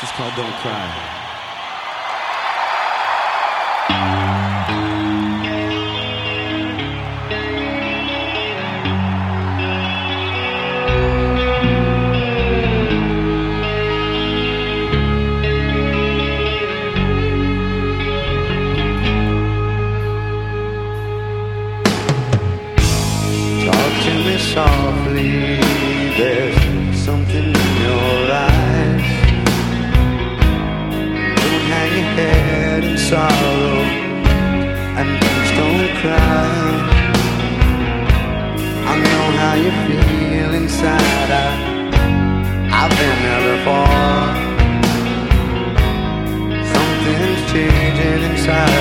This is called Don't Cry. Talk to me softly. side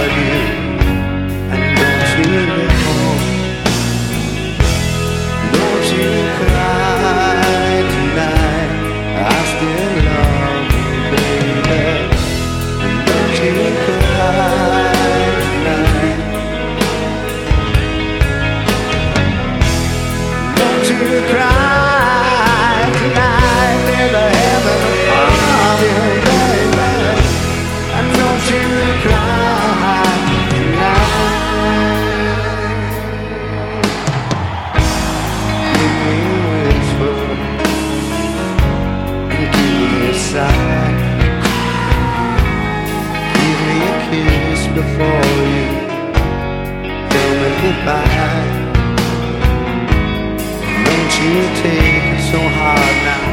kiss before you tell me goodbye. Don't you take it so hard now,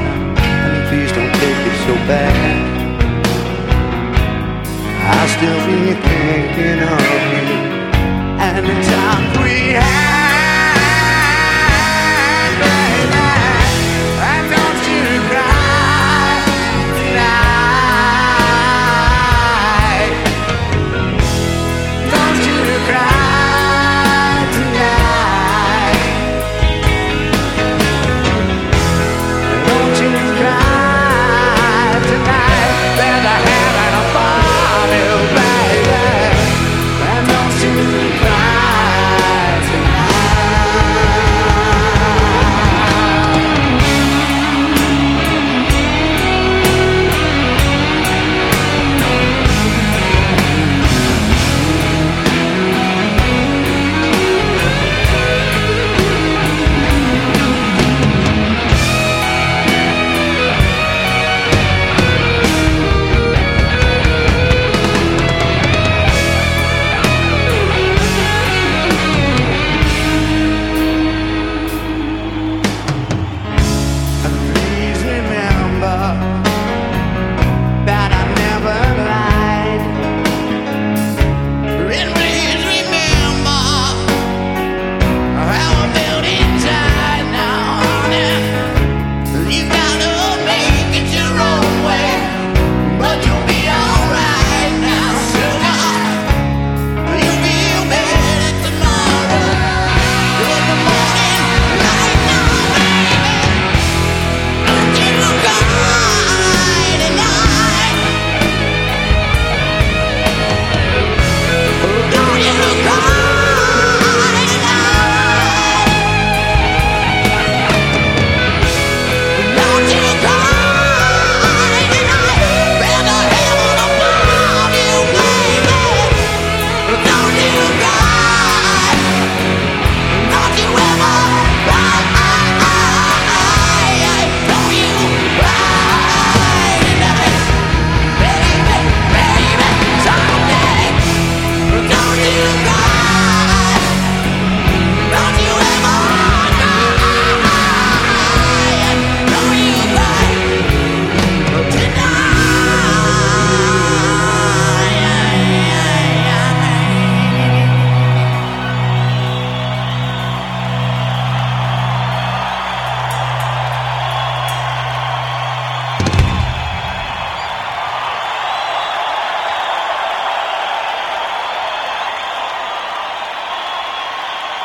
and please don't take it so bad. I'll still be thinking of you, and the time we